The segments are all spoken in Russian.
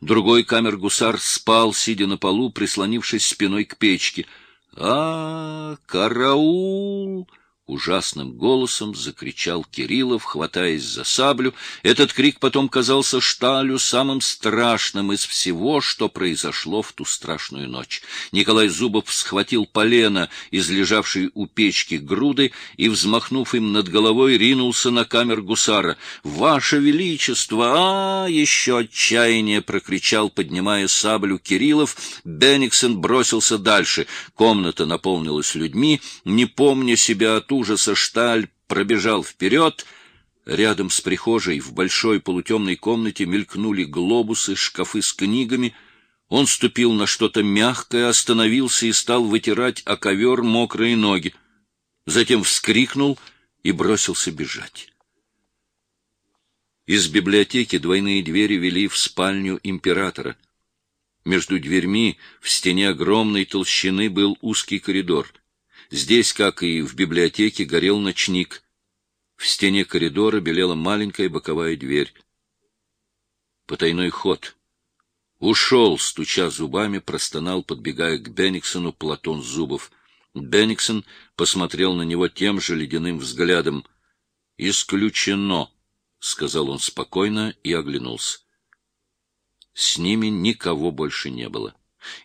Другой камер-гусар спал, сидя на полу, прислонившись спиной к печке. «А, караул!» Ужасным голосом закричал Кириллов, хватаясь за саблю. Этот крик потом казался Шталю самым страшным из всего, что произошло в ту страшную ночь. Николай Зубов схватил полено из лежавшей у печки груды и, взмахнув им над головой, ринулся на камер гусара. «Ваше Величество! А, еще отчаяние!» — прокричал, поднимая саблю Кириллов. Бенниксон бросился дальше. Комната наполнилась людьми. Не помня себя от ужаса Шталь пробежал вперед. Рядом с прихожей в большой полутемной комнате мелькнули глобусы, шкафы с книгами. Он ступил на что-то мягкое, остановился и стал вытирать о ковер мокрые ноги. Затем вскрикнул и бросился бежать. Из библиотеки двойные двери вели в спальню императора. Между дверьми в стене огромной толщины был узкий коридор — Здесь, как и в библиотеке, горел ночник. В стене коридора белела маленькая боковая дверь. Потайной ход. Ушел, стуча зубами, простонал, подбегая к Бенниксону Платон Зубов. Бенниксон посмотрел на него тем же ледяным взглядом. «Исключено», — сказал он спокойно и оглянулся. С ними никого больше не было.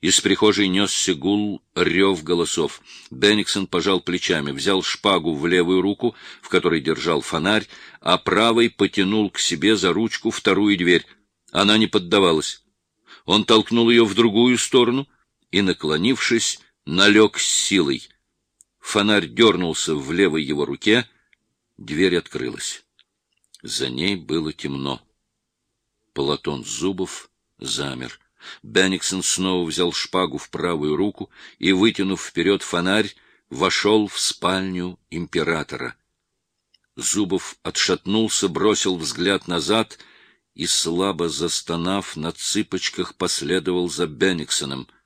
Из прихожей несся гул, рев голосов. Бенниксон пожал плечами, взял шпагу в левую руку, в которой держал фонарь, а правой потянул к себе за ручку вторую дверь. Она не поддавалась. Он толкнул ее в другую сторону и, наклонившись, налег с силой. Фонарь дернулся в левой его руке, дверь открылась. За ней было темно. Платон Зубов замер. Бенниксон снова взял шпагу в правую руку и, вытянув вперед фонарь, вошел в спальню императора. Зубов отшатнулся, бросил взгляд назад и, слабо застонав, на цыпочках последовал за Бенниксоном —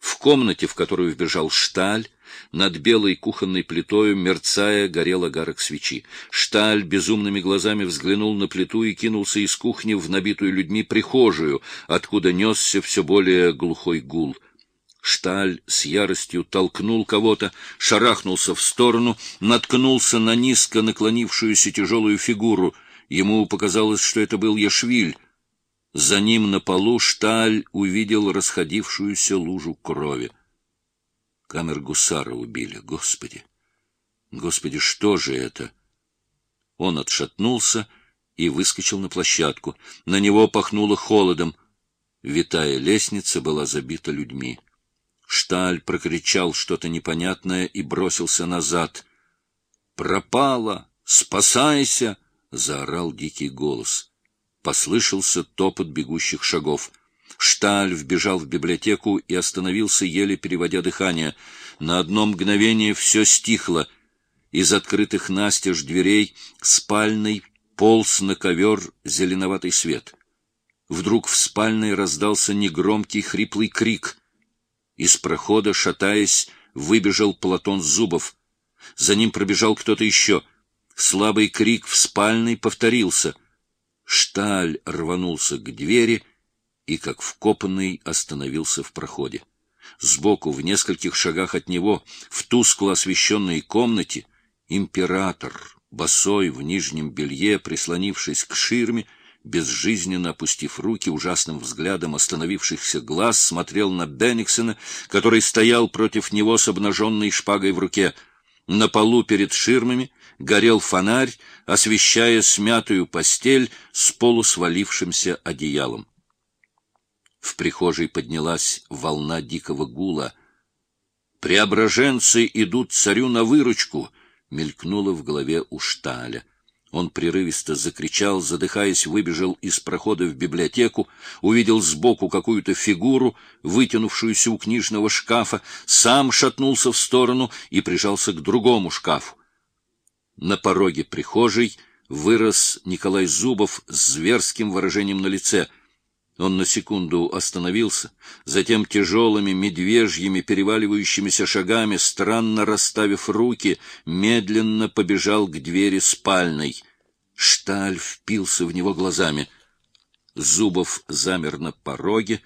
в комнате, в которую вбежал Шталь, над белой кухонной плитою, мерцая, горел огарок свечи. Шталь безумными глазами взглянул на плиту и кинулся из кухни в набитую людьми прихожую, откуда несся все более глухой гул. Шталь с яростью толкнул кого-то, шарахнулся в сторону, наткнулся на низко наклонившуюся тяжелую фигуру. Ему показалось, что это был Яшвиль. За ним на полу Шталь увидел расходившуюся лужу крови. Камер гусара убили, господи! Господи, что же это? Он отшатнулся и выскочил на площадку. На него пахнуло холодом. Витая лестница была забита людьми. Шталь прокричал что-то непонятное и бросился назад. «Пропала! Спасайся!» — заорал дикий голос. Послышался топот бегущих шагов. Шталь вбежал в библиотеку и остановился, еле переводя дыхание. На одно мгновение все стихло. Из открытых настежь дверей спальной полз на ковер зеленоватый свет. Вдруг в спальной раздался негромкий хриплый крик. Из прохода, шатаясь, выбежал Платон Зубов. За ним пробежал кто-то еще. Слабый крик в спальной повторился — Шталь рванулся к двери и, как вкопанный, остановился в проходе. Сбоку, в нескольких шагах от него, в тускло освещенной комнате, император, босой в нижнем белье, прислонившись к ширме, безжизненно опустив руки, ужасным взглядом остановившихся глаз, смотрел на Бенниксона, который стоял против него с обнаженной шпагой в руке. На полу перед ширмами горел фонарь, освещая смятую постель с полусвалившимся одеялом. В прихожей поднялась волна дикого гула. «Преображенцы идут царю на выручку!» — мелькнуло в голове у Шталя. Он прерывисто закричал, задыхаясь, выбежал из прохода в библиотеку, увидел сбоку какую-то фигуру, вытянувшуюся у книжного шкафа, сам шатнулся в сторону и прижался к другому шкафу. На пороге прихожей вырос Николай Зубов с зверским выражением на лице. Он на секунду остановился, затем тяжелыми медвежьими переваливающимися шагами, странно расставив руки, медленно побежал к двери спальной. Шталь впился в него глазами. Зубов замер на пороге,